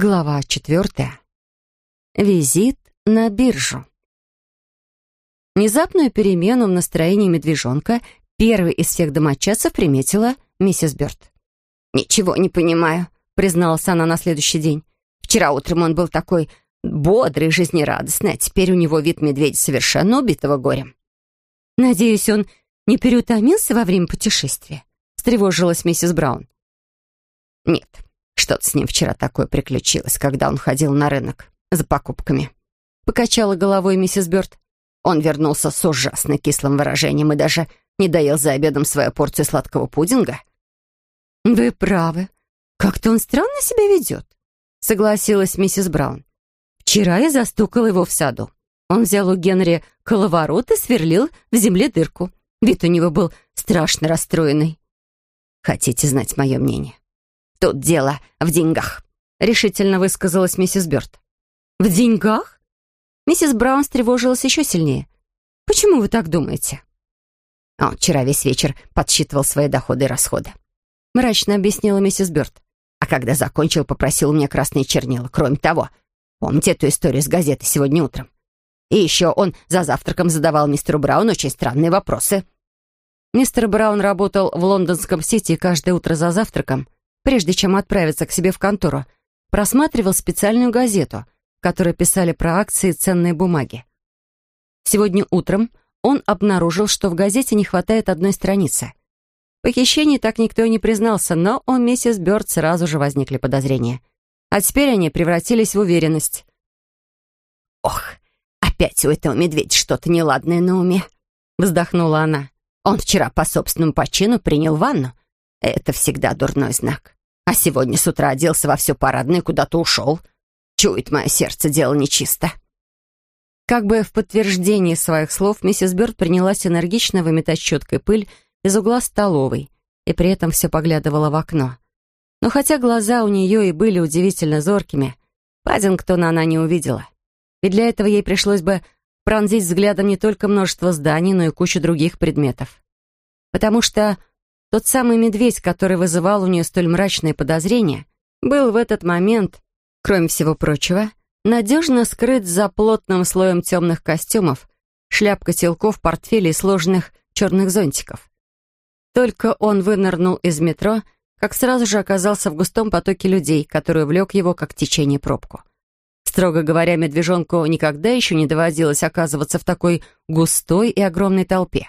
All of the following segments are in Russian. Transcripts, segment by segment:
Глава четвертая. Визит на биржу. Внезапную перемену в настроении медвежонка первой из всех домочадцев приметила миссис Бёрд. «Ничего не понимаю», — призналась она на следующий день. «Вчера утром он был такой бодрый, жизнерадостный, а теперь у него вид медведя совершенно убитого горем». «Надеюсь, он не переутомился во время путешествия?» — встревожилась миссис Браун. «Нет, что-то с ним вчера такое приключилось, когда он ходил на рынок за покупками. Покачала головой миссис Бёрд. Он вернулся с ужасно кислым выражением и даже не доел за обедом свою порцию сладкого пудинга. «Вы правы. Как-то он странно себя ведет», — согласилась миссис Браун. «Вчера я застукала его в саду. Он взял у Генри коловорот и сверлил в земле дырку. Вид у него был страшно расстроенный». «Хотите знать мое мнение?» «Тут дело в деньгах», — решительно высказалась миссис Бёрд. «В деньгах?» Миссис Браун встревожилась еще сильнее. «Почему вы так думаете?» Он вчера весь вечер подсчитывал свои доходы и расходы. Мрачно объяснила миссис Бёрд. А когда закончил, попросил у меня красные чернила. Кроме того, помните эту историю с газеты сегодня утром? И еще он за завтраком задавал мистеру Брауну очень странные вопросы. Мистер Браун работал в лондонском сити каждое утро за завтраком прежде чем отправиться к себе в контору, просматривал специальную газету, в которой писали про акции и ценные бумаги. Сегодня утром он обнаружил, что в газете не хватает одной страницы. Похищение так никто и не признался, но у миссис Бёрд сразу же возникли подозрения. А теперь они превратились в уверенность. «Ох, опять у этого медведя что-то неладное на уме», — вздохнула она. «Он вчера по собственному почину принял ванну. Это всегда дурной знак. А сегодня с утра оделся во все парадное куда-то ушел. Чует мое сердце, дело нечисто». Как бы в подтверждении своих слов, миссис Бёрд принялась энергично выметать щеткой пыль из угла столовой и при этом все поглядывала в окно. Но хотя глаза у нее и были удивительно зоркими, Паддингтона она не увидела. Ведь для этого ей пришлось бы пронзить взглядом не только множество зданий, но и кучу других предметов. Потому что тот самый медведь, который вызывал у нее столь мрачные подозрения, был в этот момент, кроме всего прочего, надежно скрыт за плотным слоем темных костюмов, шляп котелков, портфелей и сложных черных зонтиков. Только он вынырнул из метро, как сразу же оказался в густом потоке людей, который влек его, как течение пробку. Строго говоря, медвежонку никогда еще не доводилось оказываться в такой густой и огромной толпе.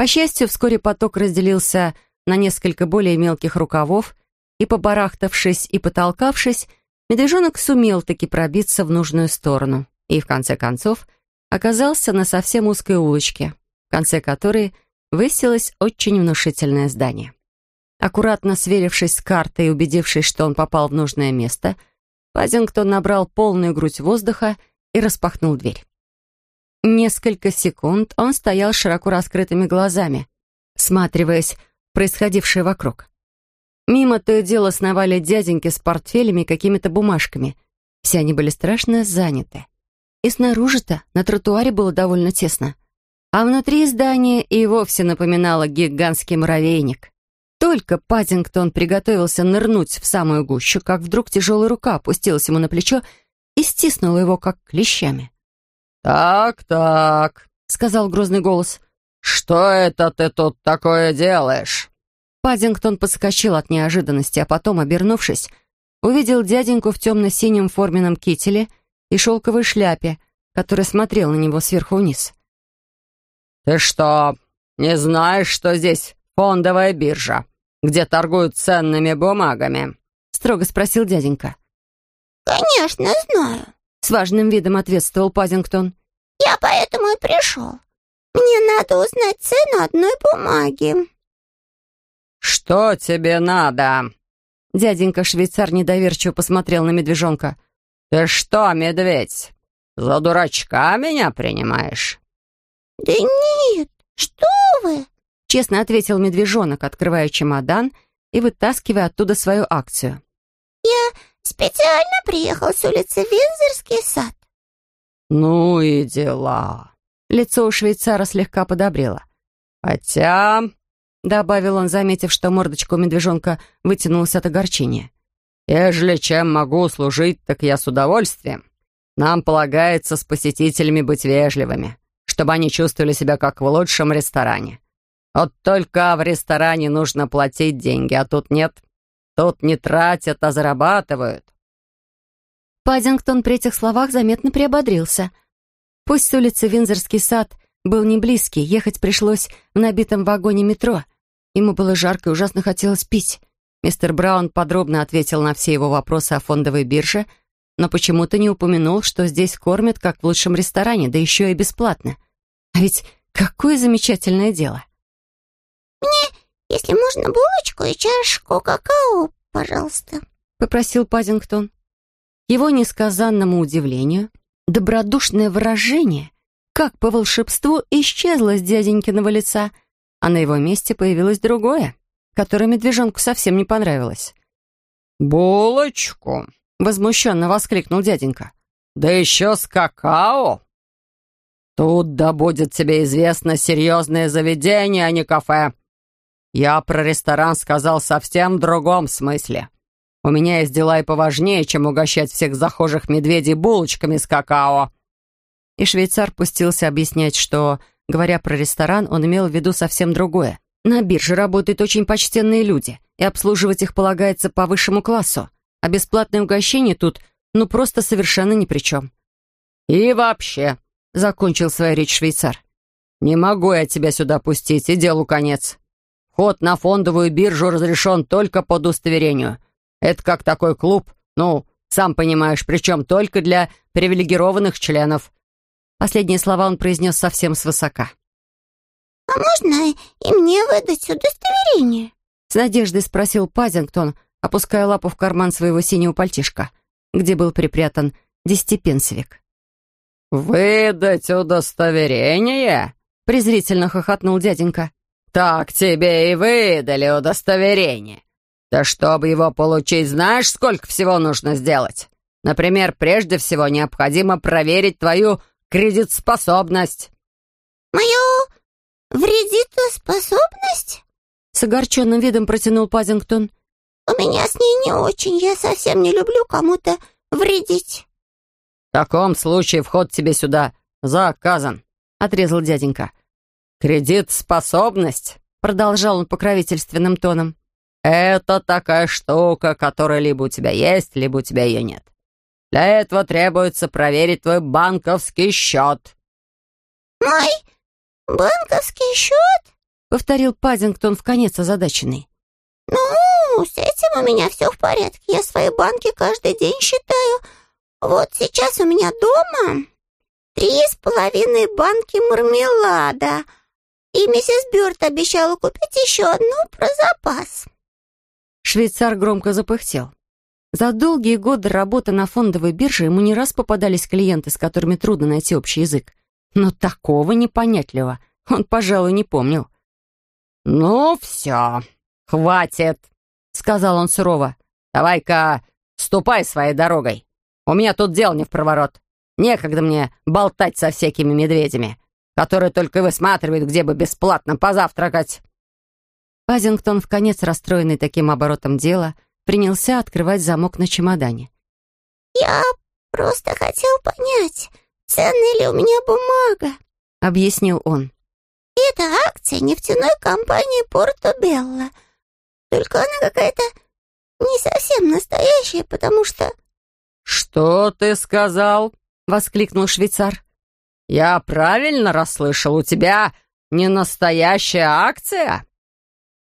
По счастью, вскоре поток разделился на несколько более мелких рукавов, и, побарахтавшись и потолкавшись, медвежонок сумел таки пробиться в нужную сторону и, в конце концов, оказался на совсем узкой улочке, в конце которой высилось очень внушительное здание. Аккуратно сверившись с картой и убедившись, что он попал в нужное место, Пазингтон набрал полную грудь воздуха и распахнул дверь. Несколько секунд он стоял широко раскрытыми глазами, всматриваясь в происходившее вокруг. Мимо то и дело сновали дяденьки с портфелями и какими-то бумажками. Все они были страшно заняты. И снаружи-то на тротуаре было довольно тесно. А внутри здания и вовсе напоминало гигантский муравейник. Только Паддингтон приготовился нырнуть в самую гущу, как вдруг тяжелая рука опустилась ему на плечо и стиснула его, как клещами. «Так, так», — сказал грозный голос. «Что это ты тут такое делаешь?» Паддингтон подскочил от неожиданности, а потом, обернувшись, увидел дяденьку в темно-синем форменном кителе и шелковой шляпе, который смотрел на него сверху вниз. «Ты что, не знаешь, что здесь фондовая биржа, где торгуют ценными бумагами?» — строго спросил дяденька. «Конечно, знаю», с важным видом ответствовал Пазингтон. «Я поэтому и пришел. Мне надо узнать цену одной бумаги». «Что тебе надо?» Дяденька-швейцар недоверчиво посмотрел на медвежонка. «Ты что, медведь, за дурачка меня принимаешь?» «Да нет, что вы!» Честно ответил медвежонок, открывая чемодан и вытаскивая оттуда свою акцию. «Я Специально приехал с улицы Винзорский сад». «Ну и дела». Лицо у швейцара слегка подобрело. «Хотя...» — добавил он, заметив, что мордочка у медвежонка вытянулась от огорчения. Ежели чем могу служить, так я с удовольствием. Нам полагается с посетителями быть вежливыми, чтобы они чувствовали себя как в лучшем ресторане. Вот только в ресторане нужно платить деньги, а тут нет. Тут не тратят, а зарабатывают. Паддингтон при этих словах заметно приободрился. Пусть с улицы Винзорский сад был не близкий, ехать пришлось в набитом вагоне метро. Ему было жарко и ужасно хотелось пить. Мистер Браун подробно ответил на все его вопросы о фондовой бирже, но почему-то не упомянул, что здесь кормят как в лучшем ресторане, да еще и бесплатно. А ведь какое замечательное дело. «Мне, если можно, булочку и чашку какао, пожалуйста», — попросил Пазингтон. Его несказанному удивлению, добродушное выражение, как по волшебству, исчезло с дяденькиного лица, а на его месте появилось другое которое медвежонку совсем не понравилось. «Булочку!» — возмущенно воскликнул дяденька. «Да еще с какао!» «Тут да будет тебе известно серьезное заведение, а не кафе. Я про ресторан сказал совсем в другом смысле. У меня есть дела и поважнее, чем угощать всех захожих медведей булочками с какао». И швейцар пустился объяснять, что, говоря про ресторан, он имел в виду совсем другое. На бирже работают очень почтенные люди, и обслуживать их полагается по высшему классу, а бесплатное угощение тут ну просто совершенно ни при чем. «И вообще», — закончил свою речь швейцар, «не могу я тебя сюда пустить, и делу конец. Вход на фондовую биржу разрешен только по удостоверению. Это как такой клуб, ну, сам понимаешь, причем только для привилегированных членов». Последние слова он произнес совсем свысока. «А можно и мне выдать удостоверение?» С надеждой спросил Пазингтон, опуская лапу в карман своего синего пальтишка, где был припрятан десятипенсовик. «Выдать удостоверение?» — презрительно хохотнул дяденька. «Так тебе и выдали удостоверение. Да чтобы его получить, знаешь, сколько всего нужно сделать? Например, прежде всего необходимо проверить твою кредитоспособность». «Мою «Вредитоспособность?» С огорченным видом протянул Пазингтон. «У меня с ней не очень. Я совсем не люблю кому-то вредить». «В таком случае вход тебе сюда заказан», — отрезал дяденька. «Кредит-способность», — продолжал он покровительственным тоном, «это такая штука, которая либо у тебя есть, либо у тебя ее нет. Для этого требуется проверить твой банковский счет». «Мой «Банковский счет?» — повторил Паддингтон в конец озадаченный. «Ну, с этим у меня все в порядке. Я свои банки каждый день считаю. Вот сейчас у меня дома три с половиной банки мармелада, и миссис Бёрд обещала купить еще одну про запас». Швейцар громко запыхтел. За долгие годы работы на фондовой бирже ему не раз попадались клиенты, с которыми трудно найти общий язык. Но такого непонятливого он, пожалуй, не помнил. «Ну, все, хватит», — сказал он сурово. «Давай-ка ступай своей дорогой. У меня тут дел не в проворот. Некогда мне болтать со всякими медведями, которые только высматривают, где бы бесплатно позавтракать». Пазингтон, в конец расстроенный таким оборотом дела, принялся открывать замок на чемодане. «Я просто хотел понять, ценная ли у меня бумага?» — объяснил он. «Это акция нефтяной компании Порто-Белла. Только она какая-то не совсем настоящая, потому что...» «Что ты сказал?» — воскликнул швейцар. «Я правильно расслышал, у тебя не настоящая акция?»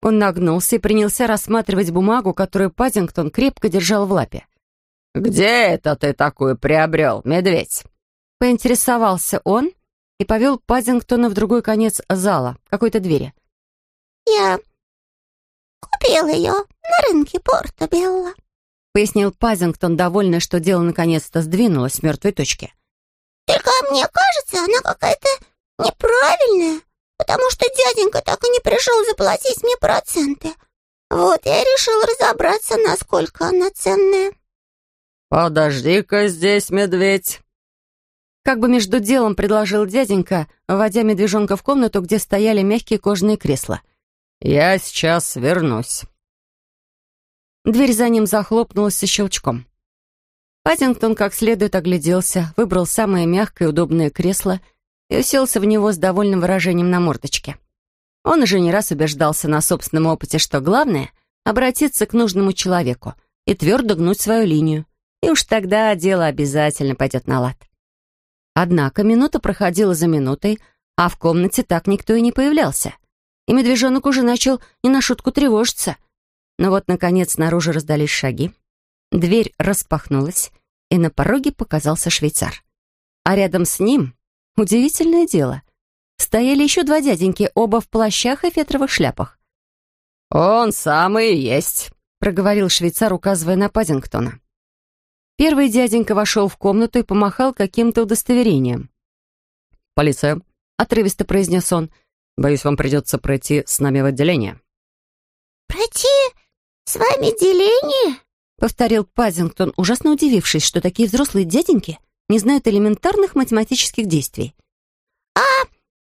Он нагнулся и принялся рассматривать бумагу, которую Паддингтон крепко держал в лапе. «Где это ты такую приобрел, медведь?» Поинтересовался он и повел Паддингтона в другой конец зала, какой-то двери. «Я купил ее на рынке Порто-Белла», пояснил Пазингтон, довольный, что дело наконец-то сдвинулось с мертвой точки. «Только мне кажется, она какая-то неправильная, потому что дяденька так и не пришел заплатить мне проценты. Вот я решил разобраться, насколько она ценная». «Подожди-ка здесь, медведь», как бы между делом предложил дяденька, вводя медвежонка в комнату, где стояли мягкие кожаные кресла. «Я сейчас вернусь». Дверь за ним захлопнулась со щелчком. Паттингтон как следует огляделся, выбрал самое мягкое и удобное кресло и уселся в него с довольным выражением на мордочке. Он уже не раз убеждался на собственном опыте, что главное — обратиться к нужному человеку и твердо гнуть свою линию. И уж тогда дело обязательно пойдет на лад. Однако минута проходила за минутой, а в комнате так никто и не появлялся. И медвежонок уже начал не на шутку тревожиться. Но вот, наконец, снаружи раздались шаги. Дверь распахнулась, и на пороге показался швейцар. А рядом с ним, удивительное дело, стояли еще два дяденьки, оба в плащах и фетровых шляпах. «Он самый и есть», — проговорил швейцар, указывая на Паддингтона. Первый дяденька вошел в комнату и помахал каким-то удостоверением. «Полиция», — отрывисто произнес он. «Боюсь, вам придется пройти с нами в отделение». «Пройти с вами отделение?» — повторил Пазингтон, ужасно удивившись, что такие взрослые дяденьки не знают элементарных математических действий. «А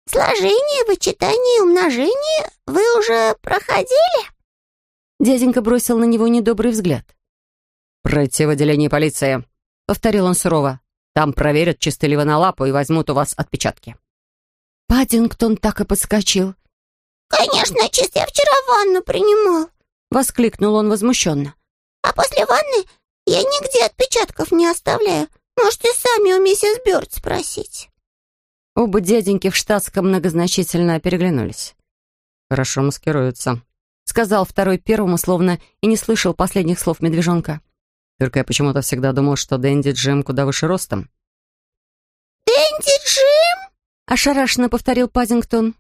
сложение, вычитание и умножение вы уже проходили?» Дяденька бросил на него недобрый взгляд. «Пройти в отделение полиции», — повторил он сурово. «Там проверят, чисты ли вы на лапу и возьмут у вас отпечатки». Паддингтон так и подскочил. «Конечно, чист, я вчера ванну принимал», — воскликнул он возмущенно. А после ванны я нигде отпечатков не оставляю. Можете сами у миссис Бёрд спросить». Оба дяденьки в штатском многозначительно переглянулись. «Хорошо маскируются», — сказал второй первому, словно и не слышал последних слов медвежонка. «Только я почему-то всегда думал, что Дэнди Джим куда выше ростом». «Дэнди Джим?» — ошарашенно повторил Пазингтон.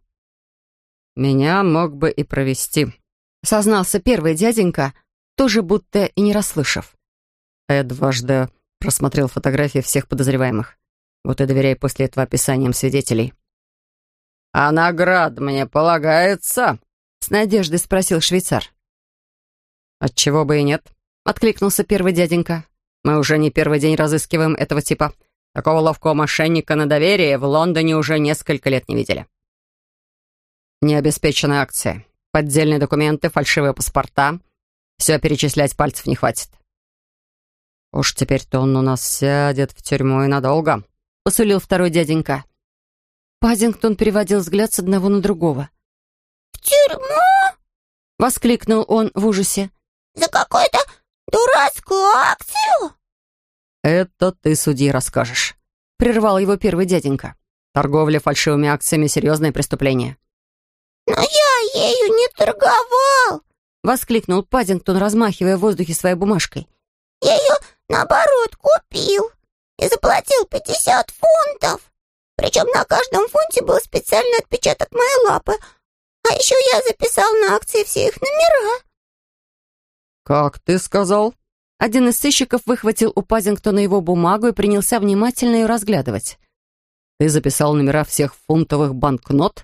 «Меня мог бы и провести», — сознался первый дяденька, тоже будто и не расслышав. Я дважды просмотрел фотографии всех подозреваемых. Вот и доверяй после этого описаниям свидетелей. «А наград мне полагается?» — с надеждой спросил швейцар. «Отчего бы и нет», — откликнулся первый дяденька. «Мы уже не первый день разыскиваем этого типа. Такого ловкого мошенника на доверие в Лондоне уже несколько лет не видели. Необеспеченные акции, поддельные документы, фальшивые паспорта — все перечислять пальцев не хватит. «Уж теперь-то он у нас сядет в тюрьму и надолго», — посулил второй дяденька. Паддингтон переводил взгляд с одного на другого. «В тюрьму?» — воскликнул он в ужасе. «За какую-то дурацкую акцию?» «Это ты судьи расскажешь», — прервал его первый дяденька. «Торговля фальшивыми акциями — серьезное преступление». «Но я ею не торговал», Воскликнул Паддингтон, размахивая в воздухе своей бумажкой. «Я ее, наоборот, купил и заплатил пятьдесят фунтов. Причем на каждом фунте был специальный отпечаток моей лапы. А еще я записал на акции все их номера». «Как ты сказал?» Один из сыщиков выхватил у Пазингтона его бумагу и принялся внимательно ее разглядывать. «Ты записал номера всех фунтовых банкнот?»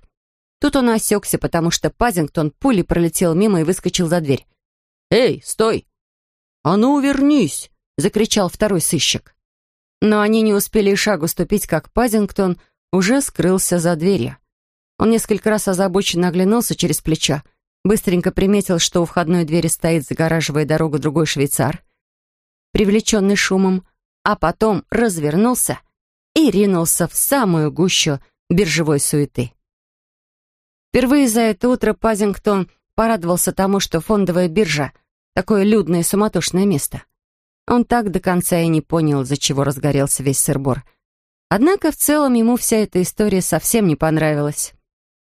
Тут он осекся, потому что Пазингтон пулей пролетел мимо и выскочил за дверь. «Эй, стой!» «А ну, вернись!» — закричал второй сыщик. Но они не успели и шагу ступить, как Пазингтон уже скрылся за дверью. Он несколько раз озабоченно оглянулся через плечо, быстренько приметил, что у входной двери стоит, загораживая дорогу другой швейцар, привлеченный шумом, а потом развернулся и ринулся в самую гущу биржевой суеты. Впервые за это утро Пазингтон порадовался тому, что фондовая биржа — такое людное суматошное место. Он так до конца и не понял, за чего разгорелся весь сырбор. Однако в целом ему вся эта история совсем не понравилась.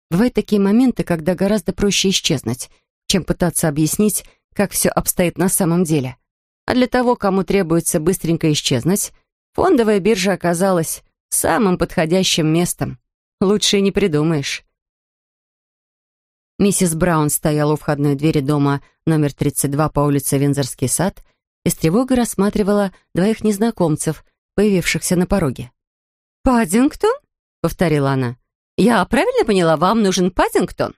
Бывают такие моменты, когда гораздо проще исчезнуть, чем пытаться объяснить, как все обстоит на самом деле. А для того, кому требуется быстренько исчезнуть, фондовая биржа оказалась самым подходящим местом. Лучше не придумаешь. Миссис Браун стояла у входной двери дома номер 32 по улице Винзорский сад и с тревогой рассматривала двоих незнакомцев, появившихся на пороге. «Паддингтон?» — повторила она. «Я правильно поняла, вам нужен Паддингтон?»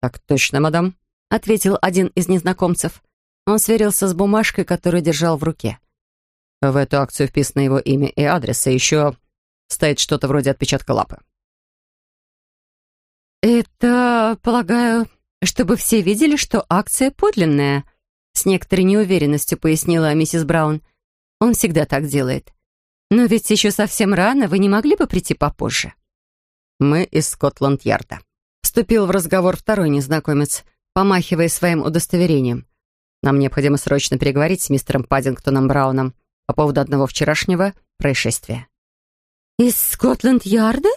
«Так точно, мадам», — ответил один из незнакомцев. Он сверился с бумажкой, которую держал в руке. «В эту акцию вписано его имя и адрес, и еще стоит что-то вроде отпечатка лапы». «Это, полагаю, чтобы все видели, что акция подлинная», С некоторой неуверенностью пояснила миссис Браун. «Он всегда так делает. Но ведь еще совсем рано, вы не могли бы прийти попозже?» «Мы из Скотланд-Ярда», — вступил в разговор второй незнакомец, помахивая своим удостоверением. «Нам необходимо срочно переговорить с мистером Паддингтоном Брауном по поводу одного вчерашнего происшествия». «Из Скотланд-Ярда?»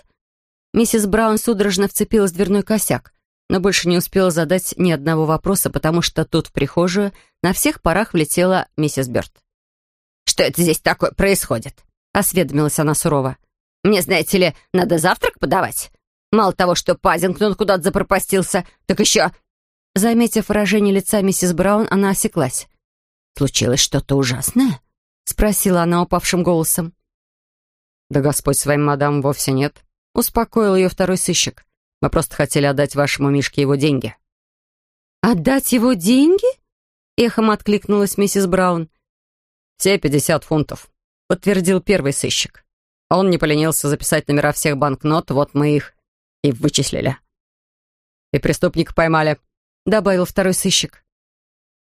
Миссис Браун судорожно вцепилась в дверной косяк, но больше не успела задать ни одного вопроса, потому что тут в прихожую на всех парах влетела миссис Бёрд. «Что это здесь такое происходит?» — осведомилась она сурово. «Мне, знаете ли, надо завтрак подавать? Мало того, что Пазингтон куда-то запропастился, так еще...» Заметив выражение лица миссис Браун, она осеклась. «Случилось что-то ужасное?» — спросила она упавшим голосом. «Да Господь своим мадам вовсе нет», — успокоил ее второй сыщик. «Мы просто хотели отдать вашему Мишке его деньги». «Отдать его деньги?» — эхом откликнулась миссис Браун. «Все пятьдесят фунтов», — подтвердил первый сыщик. Он не поленился записать номера всех банкнот, вот мы их и вычислили. «И преступника поймали», — добавил второй сыщик.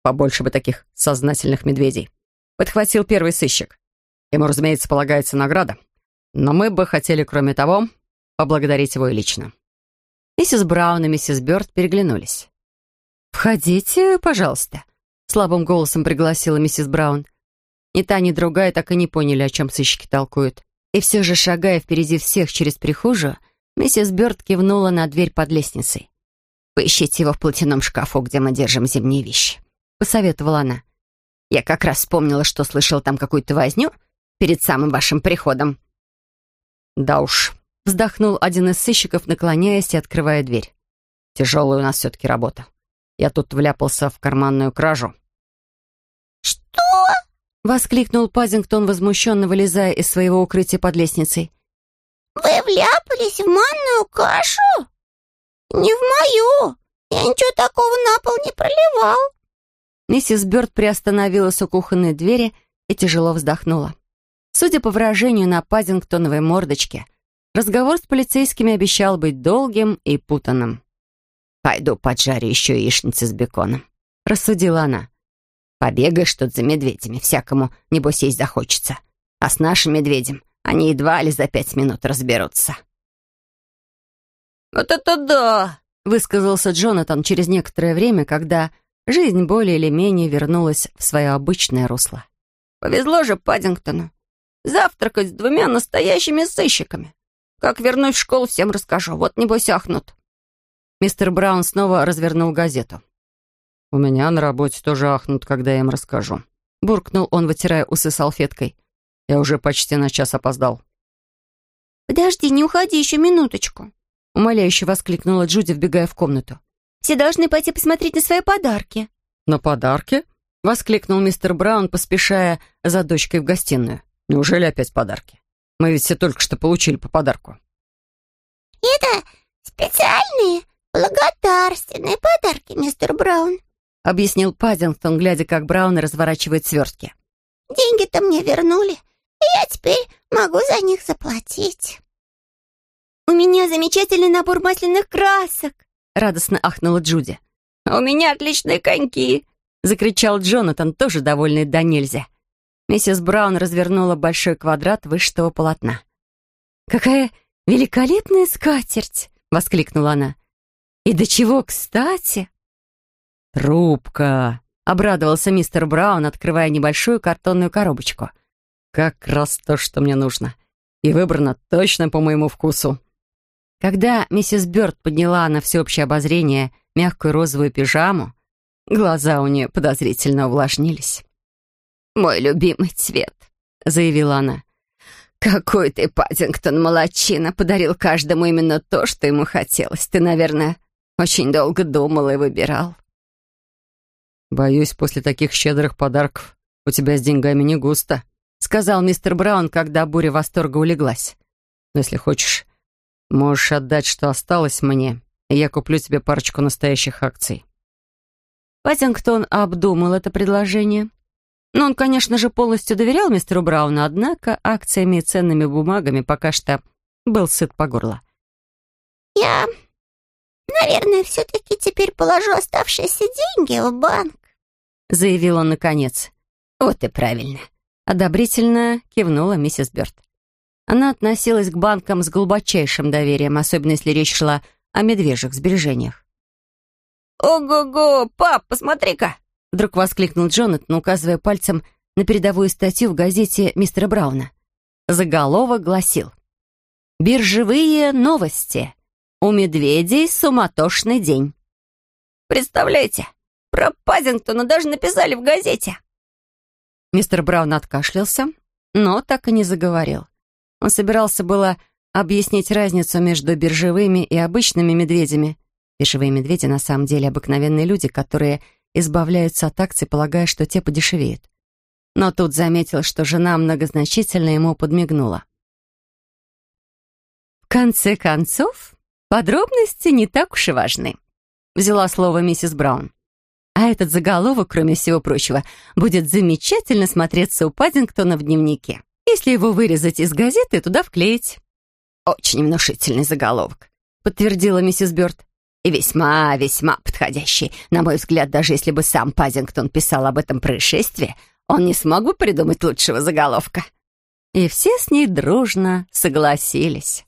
«Побольше бы таких сознательных медведей», — подхватил первый сыщик. «Ему, разумеется, полагается награда. Но мы бы хотели, кроме того, поблагодарить его и лично». Миссис Браун и миссис Бёрд переглянулись. «Входите, пожалуйста», — слабым голосом пригласила миссис Браун. Ни та, ни другая так и не поняли, о чем сыщики толкуют. И все же, шагая впереди всех через прихожую, миссис Бёрд кивнула на дверь под лестницей. «Поищите его в платяном шкафу, где мы держим зимние вещи», — посоветовала она. «Я как раз вспомнила, что слышал там какую-то возню перед самым вашим приходом». «Да уж», — вздохнул один из сыщиков, наклоняясь и открывая дверь. «Тяжелая у нас все-таки работа. Я тут вляпался в карманную кражу». «Что?» — воскликнул Пазингтон, возмущенно вылезая из своего укрытия под лестницей. «Вы вляпались в манную кашу? Не в мою. Я ничего такого на пол не проливал». Миссис Бёрд приостановилась у кухонной двери и тяжело вздохнула. Судя по выражению на Пазингтоновой мордочке, разговор с полицейскими обещал быть долгим и путанным. «Пойду поджарю еще яичницы с беконом», — рассудила она. «Побегаешь тут за медведями, всякому, небось, есть захочется. А с нашим медведем они едва ли за пять минут разберутся». «Вот это да!» — высказался Джонатан через некоторое время, когда жизнь более или менее вернулась в свое обычное русло. «Повезло же Паддингтону завтракать с двумя настоящими сыщиками. Как вернусь в школу, всем расскажу. Вот небось ахнут». Мистер Браун снова развернул газету. «У меня на работе тоже ахнут, когда я им расскажу», — буркнул он, вытирая усы салфеткой. «Я уже почти на час опоздал». «Подожди, не уходи еще минуточку», — умоляюще воскликнула Джуди, вбегая в комнату. «Все должны пойти посмотреть на свои подарки». «На подарки?» — воскликнул мистер Браун, поспешая за дочкой в гостиную. Неужели опять подарки? Мы ведь все только что получили по подарку. Это специальные благодарственные подарки, мистер Браун, объяснил Паддингтон, глядя, как Браун разворачивает свертки. Деньги-то мне вернули, и я теперь могу за них заплатить. «У меня замечательный набор масляных красок!» — радостно ахнула Джуди. «У меня отличные коньки!» — закричал Джонатан, тоже довольный до нельзя. Миссис Браун развернула большой квадрат вышитого полотна. «Какая великолепная скатерть!» — воскликнула она. «И до чего кстати!» «Трубка!» — обрадовался мистер Браун, открывая небольшую картонную коробочку. «Как раз то, что мне нужно. И выбрано точно по моему вкусу». Когда миссис Бёрд подняла на всеобщее обозрение мягкую розовую пижаму, глаза у нее подозрительно увлажнились мой любимый цвет», — заявила она. «Какой ты, Паддингтон, молодчина, подарил каждому именно то, что ему хотелось. Ты, наверное, очень долго думал и выбирал». «Боюсь, после таких щедрых подарков у тебя с деньгами не густо», — сказал мистер Браун, когда буря восторга улеглась. «Но если хочешь, можешь отдать, что осталось мне, и я куплю тебе парочку настоящих акций». Паттингтон обдумал это предложение но он, конечно же, полностью доверял мистеру Брауну, однако акциями и ценными бумагами пока что был сыт по горло. «Я, «Я, наверное, все-таки теперь положу оставшиеся деньги в банк», — заявил он наконец. «Вот и правильно», — одобрительно кивнула миссис Бёрд. Она относилась к банкам с глубочайшим доверием, особенно если речь шла о медвежьих сбережениях. «Ого-го, пап, посмотри-ка!» Вдруг воскликнул Джонатан, указывая пальцем на передовую статью в газете мистера Брауна. Заголовок гласил «Биржевые новости. У медведей суматошный день». «Представляете, про Пазингтона даже написали в газете». Мистер Браун откашлялся, но так и не заговорил. Он собирался было объяснить разницу между биржевыми и обычными медведями. Биржевые медведи на самом деле обыкновенные люди, которые избавляются от акций, полагая, что те подешевеют. Но тут заметил, что жена многозначительно ему подмигнула. «В конце концов, подробности не так уж и важны», — взяла слово миссис Браун. «А этот заголовок, кроме всего прочего, будет замечательно смотреться у Паддингтона в дневнике, если его вырезать из газеты и туда вклеить». «Очень внушительный заголовок», — подтвердила миссис Бёрд. «И весьма-весьма подходящий. На мой взгляд, даже если бы сам Пазингтон писал об этом происшествии, он не смог бы придумать лучшего заголовка». И все с ней дружно согласились.